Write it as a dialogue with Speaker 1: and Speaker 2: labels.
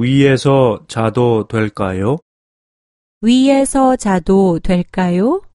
Speaker 1: 위에서 자도 될까요?
Speaker 2: 위에서 자도 될까요?